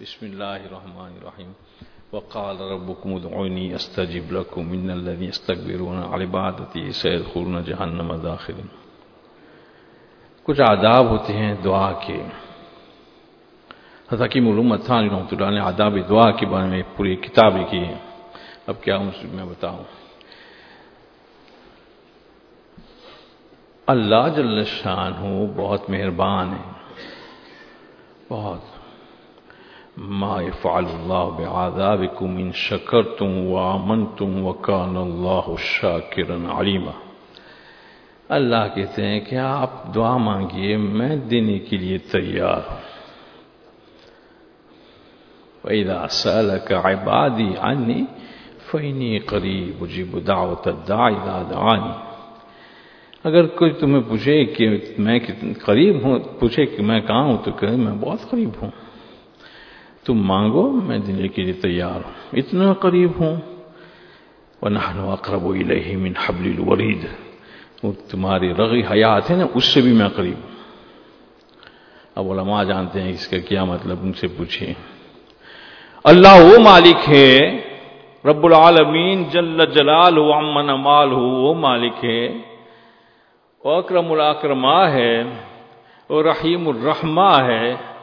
بسم الله الرحمن الرحيم. وقال ربكم ادعوني استجب لكم. ان الذين يستكبرون عن عبادتي سيدخلون جهنم داخلين. کچھ آداب ہوتے ہیں دعا کے. حضرت علومت تھان رحمۃ اللہ نے آداب دعا کے بارے میں پوری کتاب لکھی ہے. اب کیا ہوں میں بتاؤں. اللہ جل شان ہو بہت مہربان ہے. بہت. ما يفعل الله بعذابكم ان شكرتم وامنتم وكان الله شاكرا عليما۔ اللہ کہتے ہیں کہ آپ دعا مانگیے، میں دینے کے لیے تیار ہوں۔ وَإِذَا سَأَلَكَ عِبَادِي عَنِّي فَإِنِّي قَرِيبُ جِبُ دَعْوَةَ الدَّاعِ إِذَا دَعَانِي۔ اگر کوئی تمہیں پوچھے کہ میں قریب ہوں، پوچھے کہ میں کہاں ہوں، تو کہ میں بہت قریب ہوں۔ تم مانگو، میں دینے کے لیے تیار ہوں۔ اتنا قریب ہوں۔ وَنَحْنُ أَقْرَبُ إِلَيْهِ مِنْ حَبْلِ الْوَرِيدِ۔ وہ تمہاری رغی حیات ہے نا، اس سے بھی میں قریب ہوں۔ اب علماء جانتے ہیں اس کا کیا مطلب ان سے پوچھیں۔ اللہ وہ مالک ہے، رب العالمین جل جلال ہو امن امال ہو وہ مالک ہے۔ اکرم الاکرما ہے، وہ رحیم الرحمہ ہے۔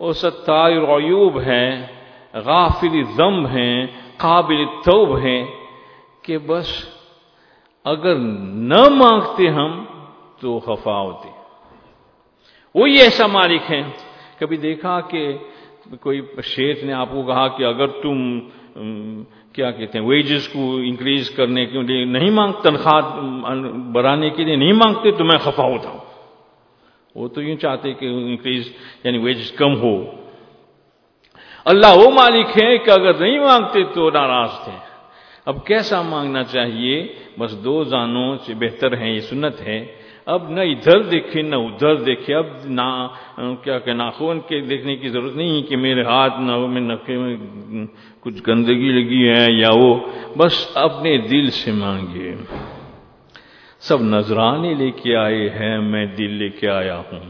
وہ ستار العیوب ہے غافل ضم ہیں، قابل توب ہیں کہ بس اگر نہ مانگتے ہم تو خفا ہوتے۔ وہی ایسا مالک ہے کبھی دیکھا کہ کوئی شیخ نے آپ کو کہا کہ اگر تم کیا کہتے ہیں ویجز کو انکریز کرنے کے لیے نہیں مانگ، تنخواہ بڑھانے کے لیے نہیں مانگتے تو میں خفا ہوتا ہوں۔ وہ تو یوں چاہتے کہ انکریز یعنی ویجز کم ہو۔ اللہ وہ مالک ہے کہ اگر نہیں مانگتے تو ناراض تھے۔ اب کیسا مانگنا چاہیے؟ بس دو زانوں سے بہتر ہیں، یہ سنت ہے اب نہ ادھر دیکھے نہ ادھر دیکھے اب نہ کیا کہ ناخون کے دیکھنے کی ضرورت نہیں کہ میرے ہاتھ نہ میں نفے میں کچھ گندگی لگی ہے یا وہ۔ بس اپنے دل سے مانگے سب نذرانے لے کے آئے ہیں، میں دل لے کے آیا ہوں۔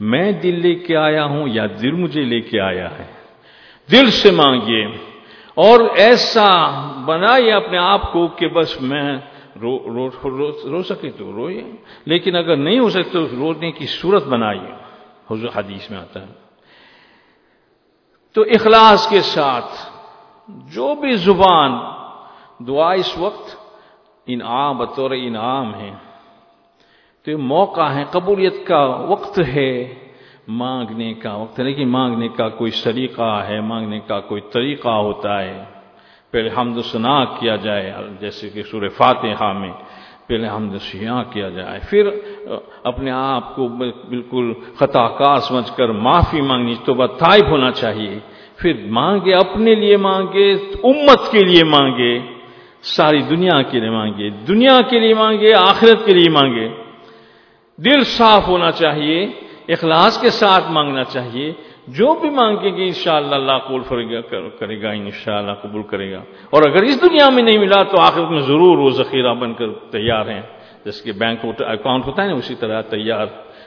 میں دل لے کے آیا ہوں یا دل مجھے لے کے آیا ہے؟ دل سے مانگیے۔ اور ایسا بنائیے اپنے آپ کو کہ بس میں رو رو رو رو سکے تو روئے، لیکن اگر نہیں ہو سکے تو رونے کی صورت بنائیے۔ حضور حدیث میں آتا ہے۔ تو اخلاص کے ساتھ جو بھی زبان، دعا اس وقت انعام، بطور انعام ہے تو یہ موقع ہے، قبولیت کا وقت ہے۔ مانگنے کا وقت لیکن مانگنے کا کوئی سلیقہ ہے، مانگنے کا کوئی طریقہ ہوتا ہے۔ پہلے حمد و ثنا کیا جائے، جیسے کہ سورہ فاتحہ میں پہلے حمد و سیاح کیا جائے۔ پھر اپنے آپ کو بالکل خطا کار سمجھ کر معافی مانگنی تو بات ہونا چاہیے۔ پھر مانگے، اپنے لیے مانگے، امت کے لیے مانگے۔ ساری دنیا کے لیے مانگے، دنیا کے لیے مانگے، آخرت کے لیے مانگے۔ دل صاف ہونا چاہیے، اخلاص کے ساتھ مانگنا چاہیے۔ جو بھی مانگیں گے انشاءاللہ اللہ قبول کرے گا، انشاءاللہ قبول کرے گا۔ اور اگر اس دنیا میں نہیں ملا تو آخرت میں ضرور وہ ذخیرہ بن کر تیار ہیں۔ جس کے بینک اکاؤنٹ ہوتا ہے نا، اسی طرح تیار۔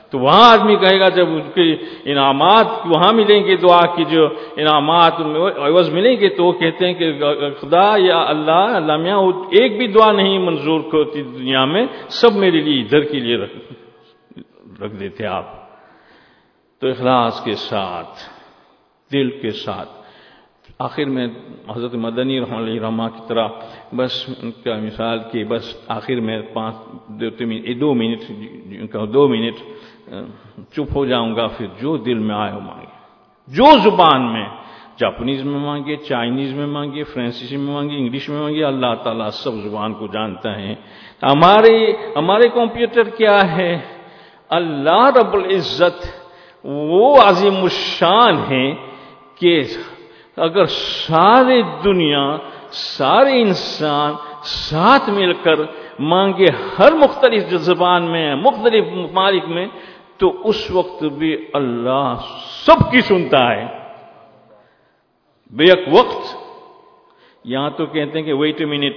تو وہاں آدمی کہے گا جب اس کے انعامات وہاں ملیں گے دعا کی جو انعامات عوض ملیں گے تو وہ کہتے ہیں کہ خدا یا اللہ اللہ میاں ایک بھی دعا نہیں منظور ہوتی دنیا میں، سب میرے لیے ادھر کے لیے رکھ رکھ دیتے آپ۔ تو اخلاص کے ساتھ، دل کے ساتھ آخر میں حضرت مدنی رحمۃ اللہ رحمٰ کی طرح بس ان کا مثال کی بس آخر میں پانچ دو دو منٹ دو منٹ، چپ ہو جاؤں گا، پھر جو دل میں آئے وہ مانگے۔ جو زبان میں جاپنیز میں مانگے، چائنیز میں مانگے، فرانسیسی میں مانگے، انگلش میں مانگے، اللہ تعالیٰ سب زبان کو جانتا ہے۔ ہمارے ہمارے کمپیوٹر کیا ہے؟ اللہ رب العزت وہ عظیم الشان ہے کہ اگر سارے دنیا، سارے انسان ساتھ مل کر مانگے ہر مختلف زبان میں، مختلف ممالک میں، تو اس وقت بھی اللہ سب کی سنتا ہے۔ بے ایک وقت، یہاں تو کہتے ہیں کہ ویٹ اے منٹ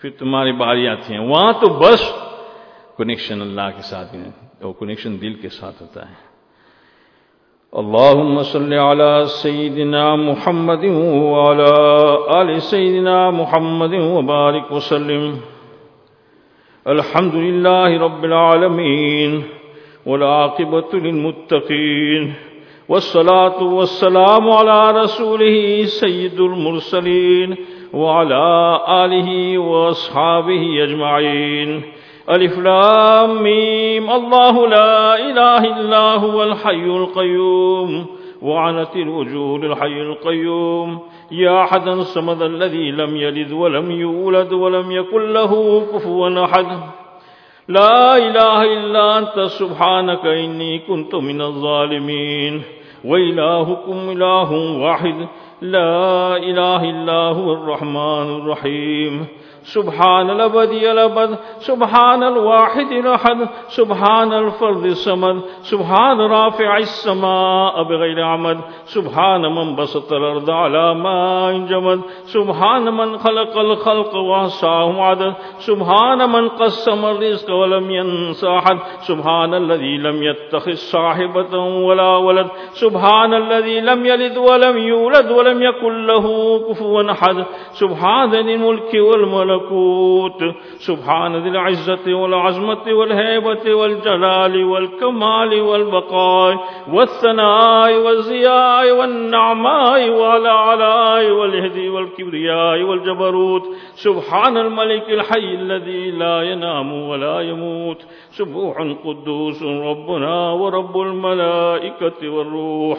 پھر تمہاری باری آتی ہیں۔ وہاں تو بس کنیکشن اللہ کے ساتھ وہ کنیکشن دل کے ساتھ ہوتا ہے۔ اللهم صل على سيدنا محمد وعلى آل سيدنا محمد وبارك وسلم. الحمد لله رب العالمين والعاقبة للمتقين والصلاة والسلام على رسوله سيد المرسلين وعلى آله وأصحابه أجمعين. ألف لام ميم. الله لا إله إلا هو الحي القيوم. وعنت الوجوه للحي القيوم. يا أحد الصمد الذي لم يلد ولم يولد ولم يكن له كفوا أحد. لا إله إلا أنت. سبحانك إني كنت من الظالمين. وإلهكم إله واحد. لا إله إلا هو الرحمن الرحيم. سبحان الابدي الابد، سبحان الواحد الاحد سبحان الفرد الصمد، سبحان رافع السماء بغير عمد، سبحان من بسط الارض على ماء جمد، سبحان من خلق الخلق وحصاهم عدد، سبحان من قسم الرزق ولم ينسى احد سبحان الذي لم يتخذ صاحبة ولا ولد، سبحان الذي لم يلد ولم يولد ولم يكن له كفوا احد سبحان ذي الملك والملك الملكوت سبحان ذي العزة والعظمة والهيبة والجلال والكمال والبقاء والثناء والزياء والنعماء والعلاء والهدي والكبرياء والجبروت، سبحان الملك الحي الذي لا ينام ولا يموت سبوح قدوس ربنا ورب الملائكة والروح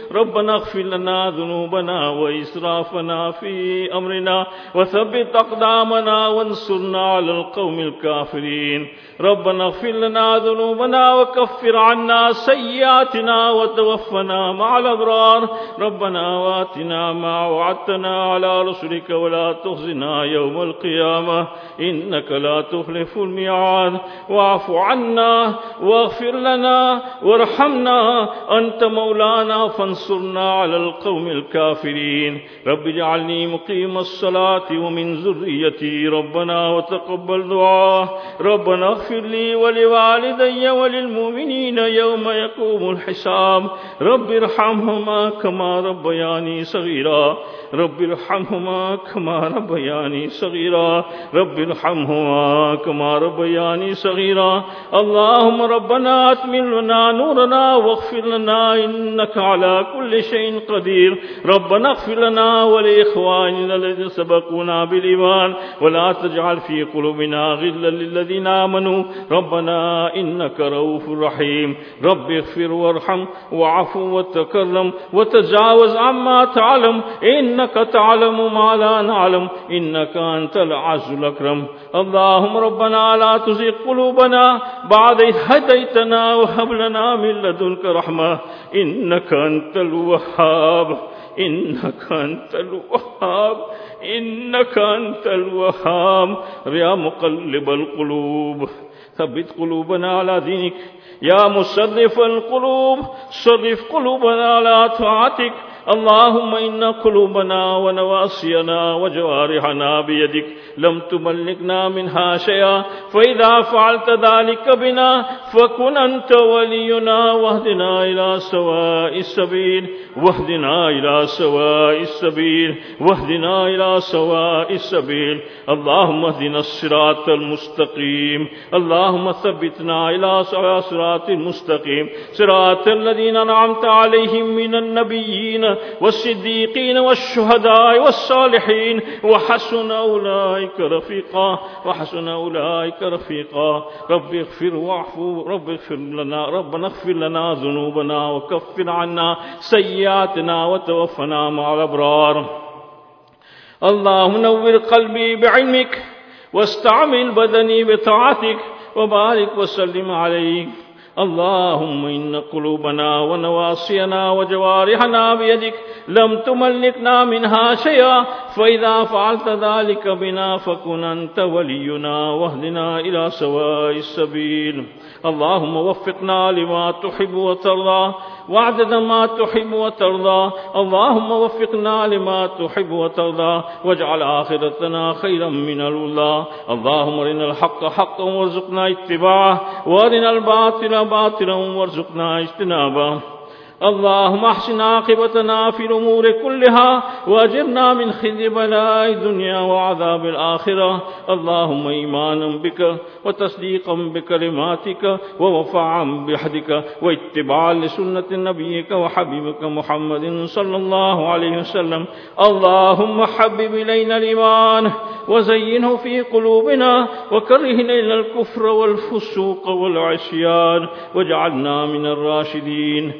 ربنا اغفر لنا ذنوبنا وإسرافنا في أمرنا وثبت أقدامنا وانصرنا على القوم الكافرين. ربنا اغفر لنا ذنوبنا وكفر عنا سيئاتنا وتوفنا مع الأبرار. ربنا واتنا ما وعدتنا على رسلك ولا تخزنا يوم القيامة. إنك لا تخلف الميعاد. واعف عنا واغفر لنا وارحمنا. أنت مولانا فانصرنا وانصرنا على القوم الكافرين. رب اجعلني مقيم الصلاة ومن ذريتي ربنا وتقبل دعاء ربنا اغفر لي ولوالدي وللمؤمنين يوم يقوم الحساب. رب ارحمهما كما ربياني صغيرا. رب ارحمهما كما ربياني صغيرا. رب ارحمهما كما ربياني صغيرا. اللهم ربنا اتمم لنا نورنا واغفر لنا انك على كل شيء قدير. ربنا اغفر لنا ولاخواننا الذين سبقونا بالايمان ولا تجعل في قلوبنا غلا للذين امنوا ربنا انك رؤوف رحيم. رب اغفر وارحم وعفو وتكرم وتجاوز عما تعلم. انك تعلم ما لا نعلم. انك انت العز الاكرم اللهم ربنا لا تزغ قلوبنا بعد إذ هديتنا وهب لنا من لدنك رحمة. إنك أنت الوهاب انك انت الوهاب انك انت الوهاب. يا مقلب القلوب، ثبت قلوبنا على دينك. يا مصرف القلوب، صرف قلوبنا على طاعتك. اللهم إن قلوبنا ونواصينا وجوارحنا بيدك لم تملكنا منها شيئا فإذا فعلت ذلك بنا فكن أنت ولينا واهدنا إلى سواء السبيل واهدنا إلى سواء السبيل واهدنا إلى سواء السبيل اللهم اهدنا الصراط المستقيم اللهم ثبتنا إلى صراط المستقيم صراط الذين نعمت عليهم من النبيين والصديقين والشهداء والصالحين، وحسن أولئك رفيقا، وحسن أولئك رفيقا. رب اغفر واعفو، رب اغفر لنا، ربنا اغفر لنا ذنوبنا، وكفر عنا سيئاتنا، وتوفنا مع الأبرار. اللهم نور قلبي بعلمك، واستعمل بدني بطاعتك، وبارك وسلم عليك. اللهم إن قلوبنا ونواصينا وجوارحنا بيدك لم تملكنا منها شيئا فإذا فعلت ذلك بنا فكن أنت ولينا واهدنا إلى سواء السبيل اللهم وفقنا لما تحب وترضى وعدد ما تحب وترضى. اللهم وفقنا لما تحب وترضى، واجعل آخرتنا خيرا من الأولى. اللهم ارنا الحق حقا وارزقنا اتباعه وارنا الباطل باطلا وارزقنا اجتنابه. اللهم احسن عاقبتنا في الأمور كلها وأجرنا من خزي بلاء الدنيا وعذاب الآخرة. اللهم إيمانا بك وتصديقا بكلماتك ووفاعا بحدك واتباعا لسنة نبيك وحبيبك محمد صلى الله عليه وسلم. اللهم حبب إلينا الإيمان وزينه في قلوبنا وكره إلينا الكفر والفسوق والعصيان واجعلنا من الراشدين.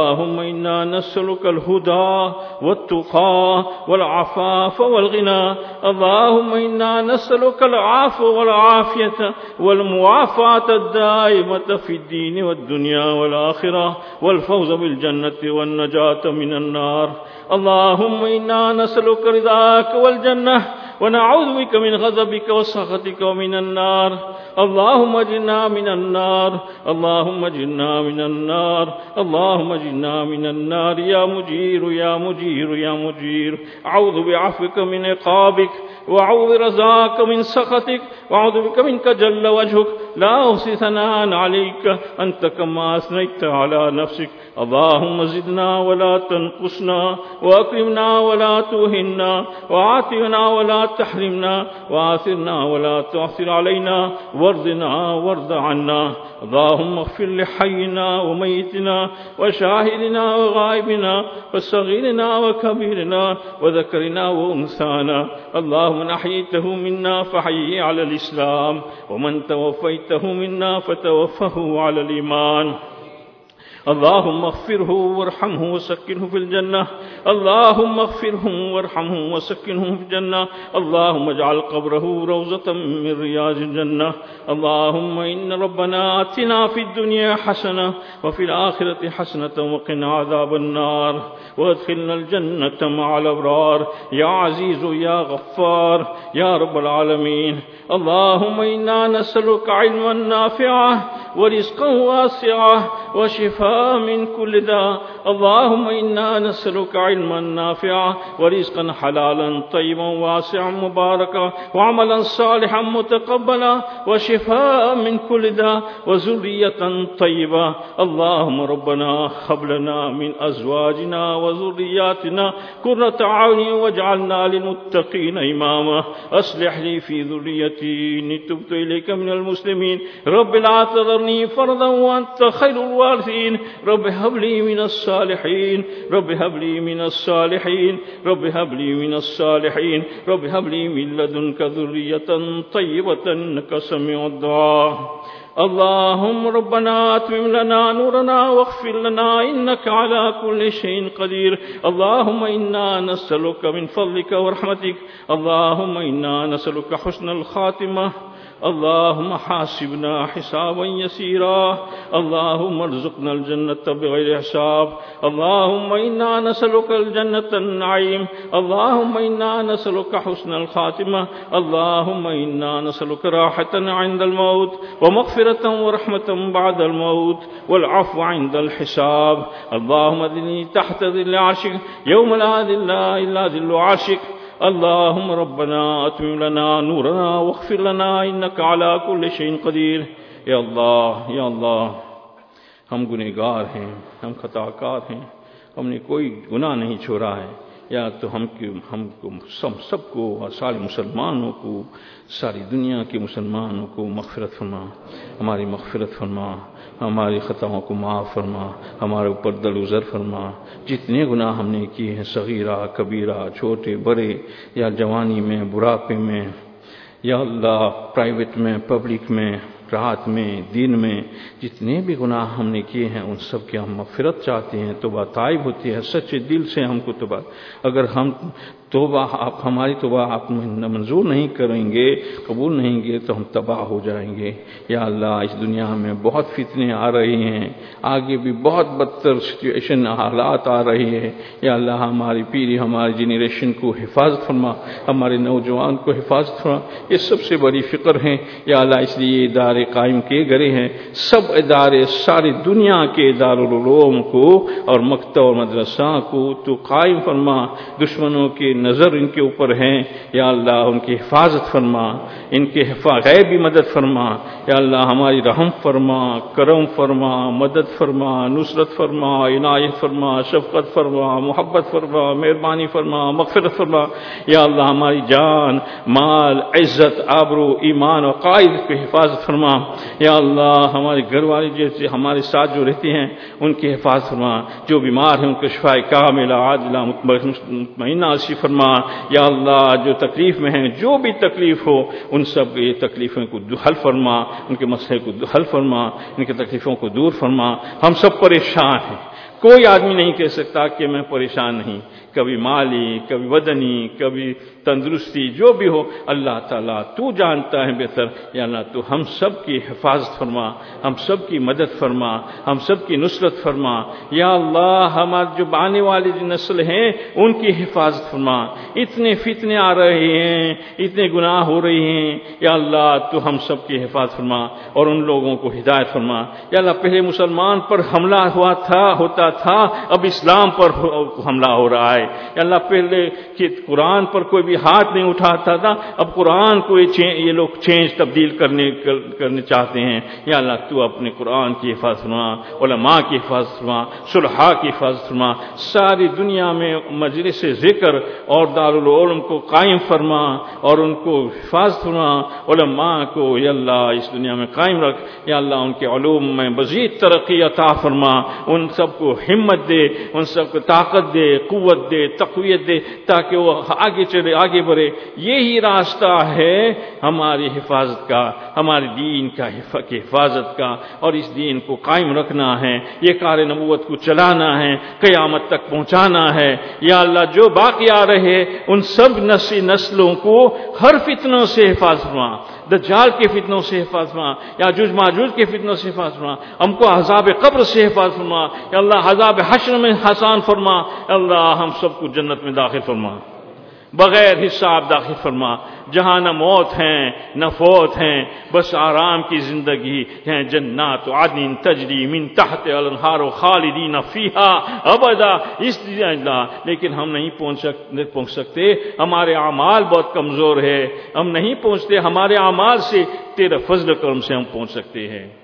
اللهم إنا نسألك الهدى والتقى والعفاف والغنى. اللهم إنا نسألك العفو والعافية والمعافاة الدائمة في الدين والدنيا والآخرة والفوز بالجنة والنجاة من النار. اللهم إنا نسألك رضاك والجنة ونعوذ بك من غضبك وسخطك ومن النار. اللهم اجنا من النار. اللهم اجنا من النار. اللهم اجنا من النار. يا مجير يا مجير يا مجير. اعوذ بعفوك من عقابك. واعوذ رزاك من سخطك. واعوذ بك منك جل وجهك. لا أحصي ثناء عليك، أنت كما أثنيت على نفسك. اللهم زدنا ولا تنقصنا، وأكرمنا ولا توهنا وعاتنا ولا تحرمنا، وآثرنا ولا تعثر علينا، وارضنا وارض عنا. اللهم اغفر لحينا وميتنا، وشاهدنا وغائبنا، وصغيرنا وكبيرنا، وذكرنا وأنثانا. اللهم نحيته منا فحيي على الإسلام، ومن توفيته منا فتوفه على الإيمان اللهم اغفره وارحمه وسكنه في الجنة. اللهم اغفره وارحمه وسكنه في الجنة. اللهم اجعل قبره روزة من رياض الجنة. اللهم إن ربنا آتنا في الدنيا حسنة وفي الآخرة حسنة وقنا عذاب النار. وادخلنا الجنة مع الأبرار. يا عزيز يا غفار يا رب العالمين. اللهم إنا نسألك علما نافعا ورزقا واسعا وشفاء من كل داء اللهم إنا نسألك علما نافعا ورزقا حلالا طيبا واسعا مباركا وعملا صالحا متقبلا وشفاء من كل داء وذرية طيبة. اللهم ربنا هب لنا من أزواجنا وذرياتنا قرة عين واجعلنا للمتقين إماما. أصلح لي في ذريتي إني تبت إليك من المسلمين. رب لا تذرني فرضا وأنت خير الوارثين. رب هب لي من الصالحين، رب هب لي من الصالحين، رب هب لي من الصالحين، رب هب لي من لدنك ذرية طيبة إنك سميع الدعاء. اللهم ربنا اتمم لنا نورنا واغفر لنا إنك على كل شيء قدير. اللهم إنا نسألك من فضلك ورحمتك. اللهم إنا نسألك حسن الخاتمة. اللهم حاسبنا حسابا يسيرا. اللهم ارزقنا الجنة بغير حساب. اللهم إنا نسألك الجنة النعيم. اللهم إنا نسألك حسن الخاتمة. اللهم إنا نسألك راحة عند الموت ومغفرة ورحمة بعد الموت والعفو عند الحساب. اللهم ذلني تحت ذل عرشك. يوم لا ذل إلا ذل عرشك. اللهم ربنا أتمم لنا نورنا واغفر لنا إنك على كل شيء قدير. یا اللہ یا اللہ ہم گنہگار ہیں، ہم خطا کار ہیں، ہم نے کوئی گناہ نہیں چھوڑا ہے۔ یا تو ہم ہم کو سب سب کو سارے مسلمانوں کو، ساری دنیا کے مسلمانوں کو مغفرت فرما، ہماری مغفرت فرما، ہماری خطاؤں کو معاف فرما، ہمارے اوپر دل فرما۔ جتنے گناہ ہم نے کیے ہیں، صغیرہ، کبیرہ، چھوٹے، بڑے، یا جوانی میں، بڑھاپے میں، یا اللہ پرائیویٹ میں پبلک میں رات میں، دن میں جتنے بھی گناہ ہم نے کیے ہیں، ان سب کی ہم مغفرت چاہتے ہیں تو بات طائب ہوتی ہے، سچے دل سے ہم کو تو اگر ہم توبہ آپ ہماری توبہ آپ منظور نہیں کریں گے، قبول نہیں گے تو ہم تباہ ہو جائیں گے۔ یا اللہ، اس دنیا میں بہت فتنے آ رہی ہیں۔ آگے بھی بہت بدتر سچویشن حالات آ رہی ہیں۔ یا اللہ، ہماری پیری ہماری جنریشن کو حفاظت فرما۔ ہمارے نوجوان کو حفاظت فرما۔ یہ سب سے بڑی فکر ہے یا اللہ، اس لیے ادارے قائم کیے گئے ہیں۔ سب ادارے، ساری دنیا کے ادارالعلوم کو اور مکتب اور مدرسہ کو تو قائم فرما۔ دشمنوں کے نظر ان کے اوپر ہیں۔ یا اللہ، ان کی حفاظت فرما، ان کے غیبی مدد فرما۔ یا اللہ، ہماری رحم فرما، کرم فرما، مدد فرما، نصرت فرما، عنایت فرما، شفقت فرما، محبت فرما، مہربانی فرما، مغفرت فرما۔ یا اللہ، ہماری جان، مال، عزت، آبرو، ایمان و قائد کی حفاظت فرما۔ یا اللہ ہمارے گھر والے جیسے ہمارے ساتھ جو رہتے ہیں، ان کی حفاظت فرما۔ جو بیمار ہیں، ان کو شفا کاملہ عادلہ مطمئنہ صفر فرما فرما، یا اللہ، جو تکلیف میں ہیں، جو بھی تکلیف ہو، ان سب یہ تکلیفوں کو حل فرما، ان کے مسئلے کو حل فرما، ان کی تکلیفوں کو دور فرما۔ ہم سب پریشان ہیں۔ کوئی آدمی نہیں کہہ سکتا کہ میں پریشان نہیں۔ کبھی مالی، کبھی بدنی کبھی تندرستی، جو بھی ہو، اللہ تعالیٰ تو جانتا ہے بہتر۔ یا اللہ تو ہم سب کی حفاظت فرما، ہم سب کی مدد فرما، ہم سب کی نصرت فرما۔ یا اللہ ہمارے جو آنے والی جو نسل ہیں، ان کی حفاظت فرما۔ اتنے فتنے آ رہے ہیں، اتنے گناہ ہو رہے ہیں۔ یا اللہ، تو ہم سب کی حفاظت فرما اور ان لوگوں کو ہدایت فرما۔ یا اللہ، پہلے مسلمان پر حملہ ہوا تھا، ہوتا تھا، اب اسلام پر حملہ ہو رہا ہے۔ اللہ، پہلے کہ قرآن پر کوئی بھی ہاتھ نہیں اٹھاتا تھا، اب قرآن کو یہ لوگ چینج تبدیل کرنے کرنے چاہتے ہیں۔ یا اللہ، تو اپنے قرآن کی حفاظت فرما، علماء کی حفاظت فرما، صلحاء کی حفاظت فرما، ساری دنیا میں مجلس ذکر اور دارالعلوم کو قائم فرما اور ان کو حفاظت فرما۔ علماء کو، یا اللہ، اس دنیا میں قائم رکھ۔ یا اللہ، ان کے علوم میں مزید ترقی عطا فرما۔ ان سب کو ہمت دے، ان سب کو طاقت دے، قوت دے، تقویت دے، تاکہ وہ آگے چلے، آگے بڑھے۔ یہی راستہ ہے ہماری حفاظت کا ہمارے دین کا حفاظت کا۔ اور اس دین کو قائم رکھنا ہے، یہ کار نبوت کو چلانا ہے، قیامت تک پہنچانا ہے۔ یا اللہ، جو باقی آ رہے، ان سب نسل نسلوں کو ہر فتنوں سے حفاظت ہوا دجال کے فتنوں سے حفاظ فرما، یا جج ماجوج کے فتنوں سے حفاظ فرما، ہم کو عذاب قبر سے حفاظ فرما، یا اللہ عذاب حشر میں حسان فرما اللہ ہم سب کو جنت میں داخل فرما۔ بغیر حساب داخل فرما، جہاں نہ موت ہیں، نہ فوت ہیں، بس آرام کی زندگی ہیں جنات عدن تجری من تحت الانہار خالدین فیہا ابدا۔ اس لیکن ہم نہیں پہنچ پہنچ سکتے۔ ہمارے اعمال بہت کمزور ہے ہم نہیں پہنچتے، ہمارے اعمال سے تیرے فضل کرم سے ہم پہنچ سکتے ہیں۔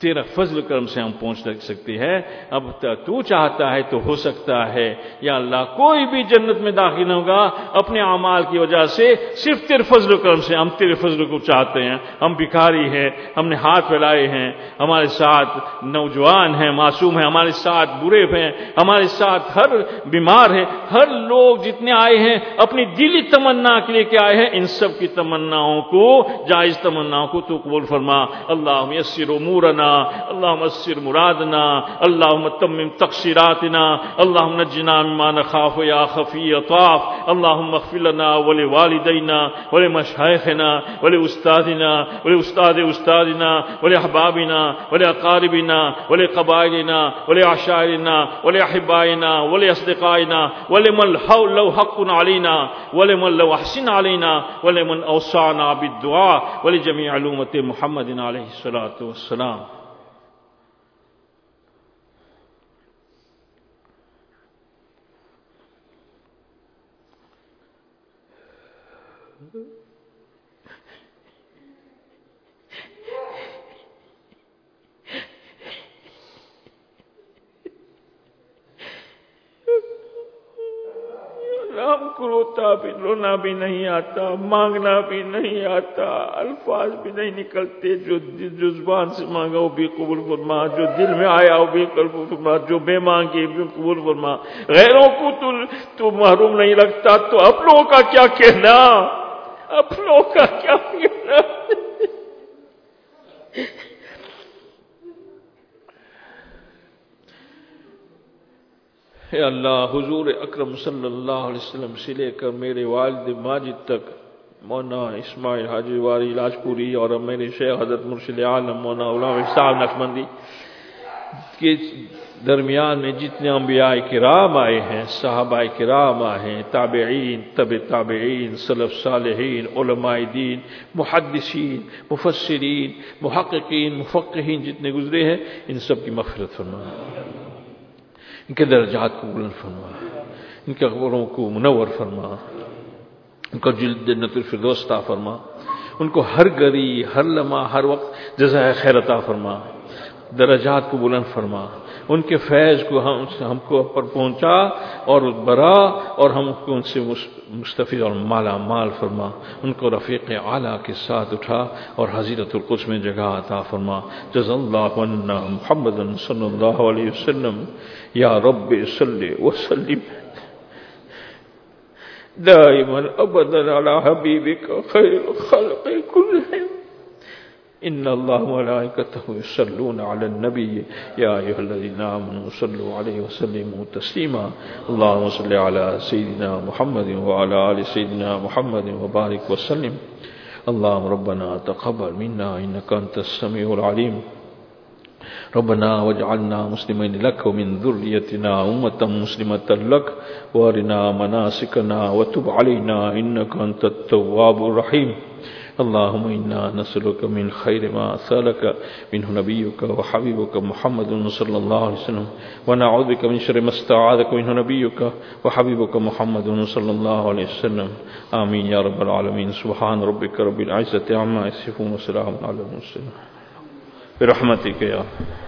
تیرا فضل کرم سے ہم پہنچ سکتے ہیں۔ اب تو چاہتا ہے تو ہو سکتا ہے۔ یا اللہ، کوئی بھی جنت میں داخل ہوگا، اپنے اعمال کی وجہ سے صرف تیرے فضل کرم سے ہم تیرے فضل کو چاہتے ہیں۔ ہم بھکاری ہیں، ہم نے ہاتھ پھیلائے ہیں۔ ہمارے ساتھ نوجوان ہیں، معصوم ہیں، ہمارے ساتھ برے ہیں، ہمارے ساتھ ہر بیمار ہے ہر لوگ جتنے آئے ہیں، اپنی دلی تمنا کے لے کے آئے ہیں؟ ان سب کی تمناؤں کو، جائز تمناؤں کو تو قبول فرما۔ اللہ یسر امورنا اللهم اسر مرادنا، اللهم تمم تقصيراتنا، اللهم نجنا مما نخاف يا خفي طاف، اللهم اغفر لنا ولوالدينا، ولمشايخنا، ولأستاذنا، ولأستاذ أستاذنا، ولأحبابنا، ولأقاربنا، ولقبائلنا ولعشائرنا ولأحبائنا، ولأصدقائنا، ولمن لو حق علينا، ولمن لو أحسن علينا، ولمن أوصانا بالدعاء، ولجميع علومة محمد عليه الصلاة والسلام. ہم کو روتا بھی، رونا بھی نہیں آتا، مانگنا بھی نہیں آتا، الفاظ بھی نہیں نکلتے، جو جو زبان سے مانگا وہ بھی قبول فرما، جو دل میں آیا وہ بھی قبول فرما، جو بے مانگے بھی قبول فرما۔ غیروں کو تو تو محروم نہیں رکھتا، تو اپنوں کا کیا کہنا؟ اپنوں کا کیا کہنا اے اللہ، حضور اکرم صلی اللہ علیہ وسلم سے لے کر میرے والد ماجد تک مونا اسماعیل حاجی واری لاجپوری اور میرے شیخ حضرت مرشد عالم مونا علام صاحب نقمندی کے درمیان میں جتنے انبیاء کرام آئے ہیں، صحابہ کرام آئے ہیں، تابعین، طب تابعین صلف صالحین، علماء دین، محدثین، مفسرین، محققین، مفقہین جتنے گزرے ہیں، ان سب کی مغفرت فرما۔ ان کے درجات کو بلند فرما۔ ان کے خبروں کو منور فرما۔ ان کو جلد جنت الفردوس عطا فرما۔ ان کو ہر گری ہر لمحہ، ہر وقت جزائے خیر عطا فرما۔ درجات کو بلند فرما۔ ان کے فیض کو ہم ہم کو پر پہنچا اور برا اور ہم کو ان سے مستفید اور مالا مال فرما۔ ان کو رفیق اعلیٰ کے ساتھ اٹھا اور حضیرت القدس میں جگہ عطا فرما۔ جز اللہ عنا محمد صلی اللہ علیہ وسلم۔ یا رب صلی وسلم۔ دائما ابدا على حبيبك خير الخلق كلهم إن الله ملائكته يصلون على النبي. يا أيها الذين آمنوا صلوا عليه وسلموا تسليما. اللهم صل على سيدنا محمد وعلى آل سيدنا محمد وبارك وسلم. اللهم ربنا تقبل منا إنك أنت السميع العليم. ربنا واجعلنا مسلمين لك ومن ذريتنا أمة مسلمة لك. وارنا مناسكنا وتب علينا إنك أنت التواب الرحيم. اللهم إنا نسألك من خير ما سألك، منه نبيك وحبيبك محمد صلى الله عليه وسلم، ونعوذ بك من شر ما استعاذك، منه نبيك وحبيبك محمد صلى الله عليه وسلم. آمين يا رب العالمين. سبحان ربك رب العزة عما يصفون وسلام على المرسلين. برحمتك يا رب